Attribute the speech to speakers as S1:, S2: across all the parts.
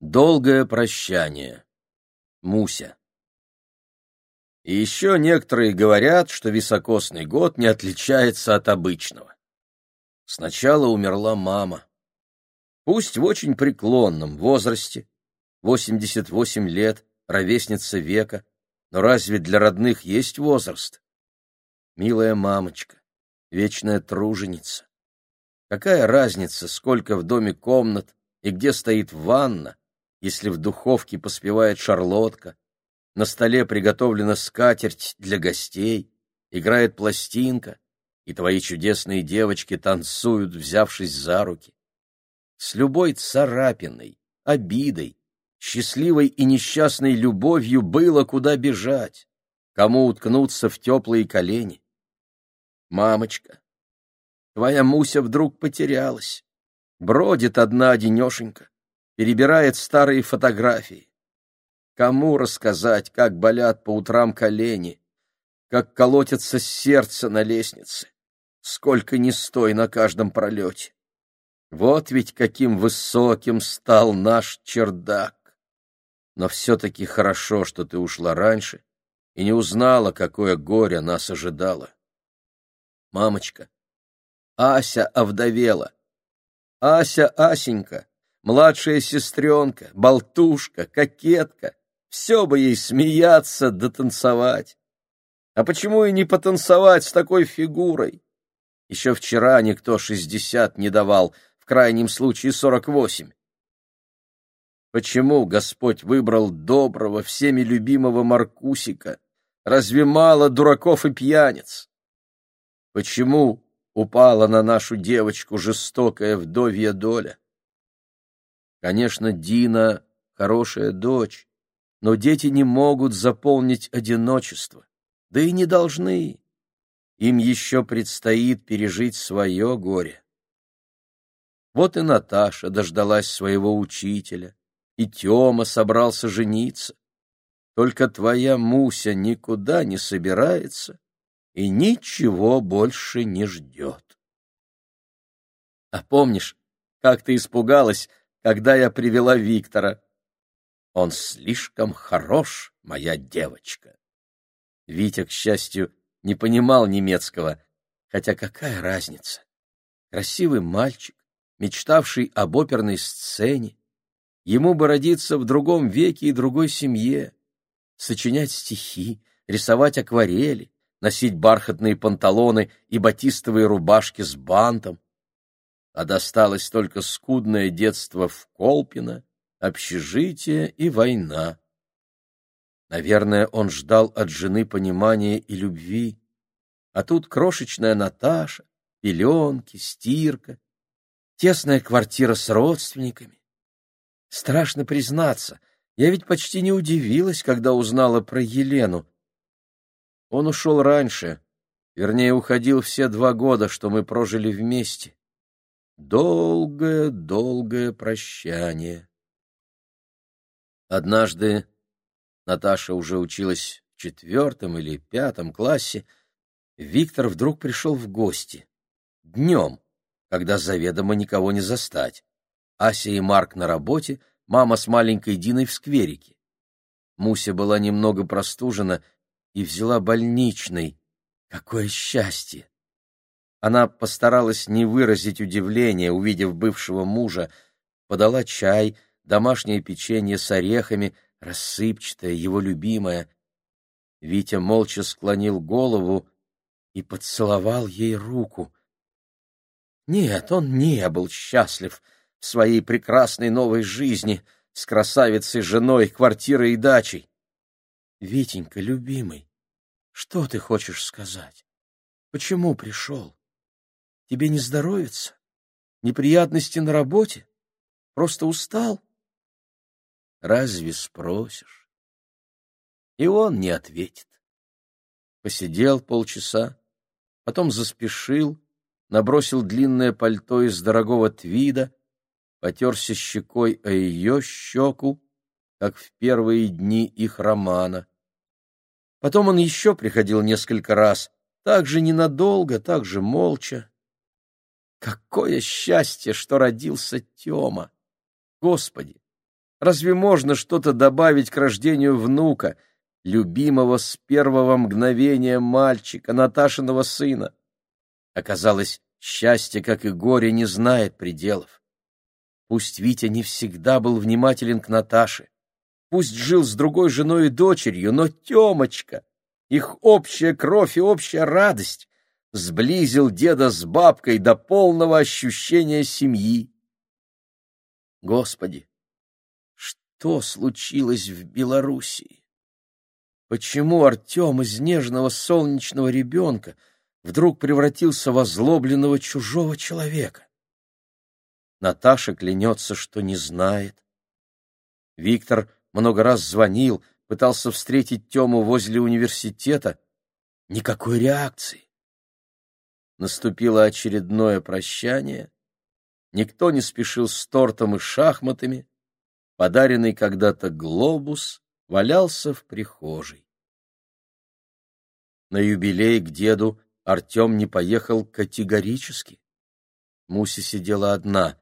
S1: Долгое прощание. Муся. И еще некоторые говорят, что високосный год не отличается от обычного. Сначала умерла мама. Пусть в очень преклонном возрасте, 88 лет, ровесница века, но разве для родных есть возраст? Милая мамочка, вечная труженица. Какая разница, сколько в доме комнат и где стоит ванна, если в духовке поспевает шарлотка, на столе приготовлена скатерть для гостей, играет пластинка, и твои чудесные девочки танцуют, взявшись за руки. С любой царапиной, обидой, счастливой и несчастной любовью было куда бежать, кому уткнуться в теплые колени. Мамочка, твоя Муся вдруг потерялась, бродит одна одинешенька, перебирает старые фотографии. Кому рассказать, как болят по утрам колени, как колотится сердце на лестнице, сколько не стой на каждом пролете. Вот ведь каким высоким стал наш чердак. Но все-таки хорошо, что ты ушла раньше и не узнала, какое горе нас ожидало. Мамочка, Ася овдовела. Ася, Асенька, младшая сестренка, болтушка, кокетка. Все бы ей смеяться да танцевать. А почему и не потанцевать с такой фигурой? Еще вчера никто шестьдесят не давал, в крайнем случае сорок восемь. Почему Господь выбрал доброго, всеми любимого Маркусика? Разве мало дураков и пьяниц? Почему упала на нашу девочку жестокая вдовья доля? Конечно, Дина — хорошая дочь, но дети не могут заполнить одиночество, да и не должны. Им еще предстоит пережить свое горе. Вот и Наташа дождалась своего учителя, и Тёма собрался жениться. Только твоя Муся никуда не собирается и ничего больше не ждет. А помнишь, как ты испугалась, когда я привела Виктора. Он слишком хорош, моя девочка. Витя, к счастью, не понимал немецкого, хотя какая разница? Красивый мальчик, мечтавший об оперной сцене, ему бы родиться в другом веке и другой семье, сочинять стихи, рисовать акварели, носить бархатные панталоны и батистовые рубашки с бантом, а досталось только скудное детство в Колпино, общежитие и война. Наверное, он ждал от жены понимания и любви, а тут крошечная Наташа, пеленки, стирка, тесная квартира с родственниками. Страшно признаться, я ведь почти не удивилась, когда узнала про Елену. Он ушел раньше, вернее, уходил все два года, что мы прожили вместе. Долгое-долгое прощание. Однажды Наташа уже училась в четвертом или пятом классе, Виктор вдруг пришел в гости. Днем, когда заведомо никого не застать. Ася и Марк на работе, мама с маленькой Диной в скверике. Муся была немного простужена и взяла больничный. Какое счастье! Она постаралась не выразить удивления, увидев бывшего мужа, подала чай, домашнее печенье с орехами, рассыпчатое, его любимое. Витя молча склонил голову и поцеловал ей руку. Нет, он не был счастлив в своей прекрасной новой жизни с красавицей женой, квартирой и дачей. Витенька, любимый, что ты хочешь сказать? Почему пришел? Тебе не здоровится? Неприятности на работе? Просто устал? Разве спросишь? И он не ответит. Посидел полчаса, потом заспешил, набросил длинное пальто из дорогого твида, потерся щекой о ее щеку, как в первые дни их романа. Потом он еще приходил несколько раз, так же ненадолго, так же молча, Какое счастье, что родился Тёма! Господи, Разве можно что-то добавить к рождению внука, любимого с первого мгновения мальчика, Наташиного сына? Оказалось, счастье, как и горе, не знает пределов. Пусть Витя не всегда был внимателен к Наташе, пусть жил с другой женой и дочерью, но Темочка, их общая кровь и общая радость, сблизил деда с бабкой до полного ощущения семьи. Господи, что случилось в Белоруссии? Почему Артем из нежного солнечного ребенка вдруг превратился в озлобленного чужого человека? Наташа клянется, что не знает. Виктор много раз звонил, пытался встретить Тему возле университета. Никакой реакции. Наступило очередное прощание. Никто не спешил с тортом и шахматами. Подаренный когда-то глобус валялся в прихожей. На юбилей к деду Артем не поехал категорически. Муся сидела одна,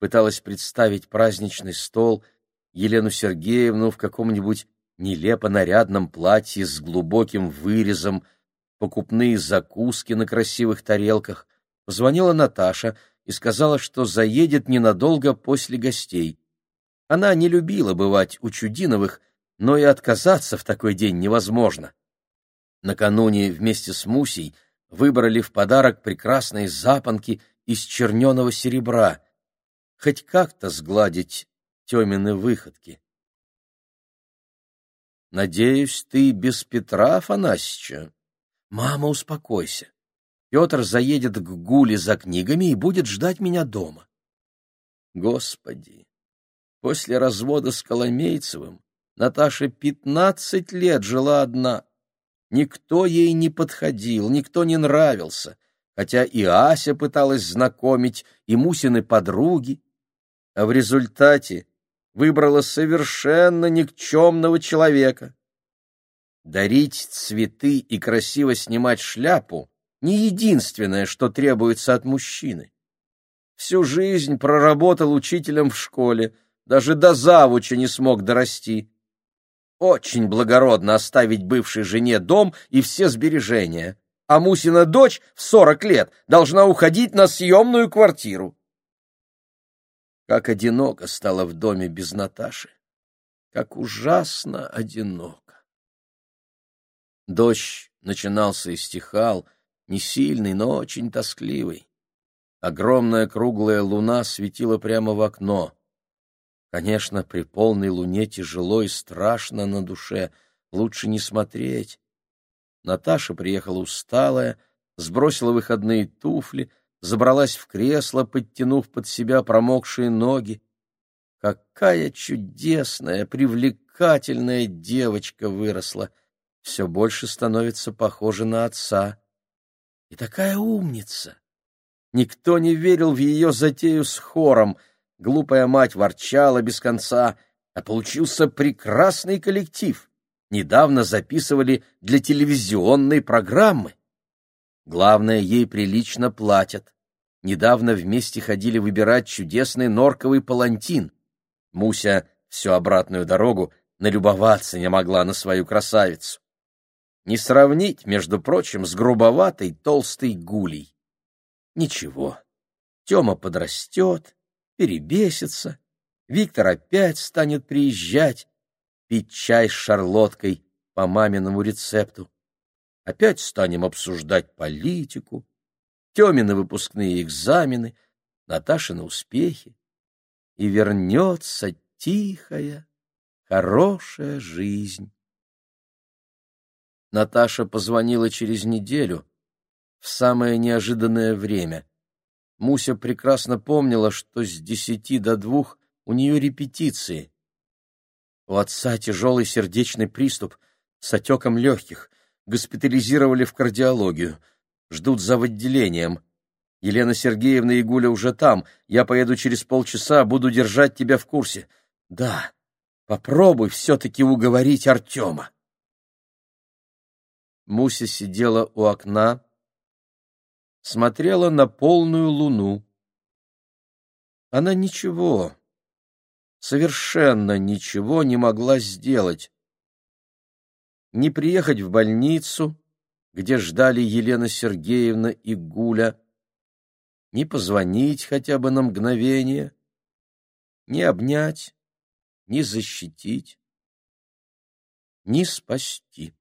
S1: пыталась представить праздничный стол, Елену Сергеевну в каком-нибудь нелепо нарядном платье с глубоким вырезом, покупные закуски на красивых тарелках. Позвонила Наташа и сказала, что заедет ненадолго после гостей. Она не любила бывать у Чудиновых, но и отказаться в такой день невозможно. Накануне вместе с Мусей выбрали в подарок прекрасные запонки из черненого серебра, хоть как-то сгладить Темины выходки. «Надеюсь, ты без Петра Афанасьевича?» «Мама, успокойся. Петр заедет к Гуле за книгами и будет ждать меня дома». Господи! После развода с Коломейцевым Наташа пятнадцать лет жила одна. Никто ей не подходил, никто не нравился, хотя и Ася пыталась знакомить, и Мусины подруги. А в результате выбрала совершенно никчемного человека. Дарить цветы и красиво снимать шляпу — не единственное, что требуется от мужчины. Всю жизнь проработал учителем в школе, даже до завуча не смог дорасти. Очень благородно оставить бывшей жене дом и все сбережения, а Мусина дочь в сорок лет должна уходить на съемную квартиру. Как одиноко стало в доме без Наташи. Как ужасно одиноко. Дождь начинался и стихал, не сильный, но очень тоскливый. Огромная круглая луна светила прямо в окно. Конечно, при полной луне тяжело и страшно на душе, лучше не смотреть. Наташа приехала усталая, сбросила выходные туфли, забралась в кресло, подтянув под себя промокшие ноги. Какая чудесная, привлекательная девочка выросла! Все больше становится похожа на отца. И такая умница! Никто не верил в ее затею с хором. Глупая мать ворчала без конца, а получился прекрасный коллектив. Недавно записывали для телевизионной программы. Главное, ей прилично платят. Недавно вместе ходили выбирать чудесный норковый палантин. Муся всю обратную дорогу налюбоваться не могла на свою красавицу. Не сравнить, между прочим, с грубоватой толстой гулей. Ничего, Тёма подрастет, перебесится, Виктор опять станет приезжать, пить чай с шарлоткой по маминому рецепту. Опять станем обсуждать политику, Тёмины выпускные экзамены, Наташины успехи. И вернется тихая, хорошая жизнь. Наташа позвонила через неделю, в самое неожиданное время. Муся прекрасно помнила, что с десяти до двух у нее репетиции. У отца тяжелый сердечный приступ с отеком легких госпитализировали в кардиологию. Ждут за отделением. Елена Сергеевна и Гуля уже там. Я поеду через полчаса, буду держать тебя в курсе. Да, попробуй все-таки уговорить Артема. Муся сидела у окна, смотрела на полную луну. Она ничего, совершенно ничего не могла сделать. Не приехать в больницу, где ждали Елена Сергеевна и Гуля, не позвонить хотя бы на мгновение, не обнять, не защитить, не спасти.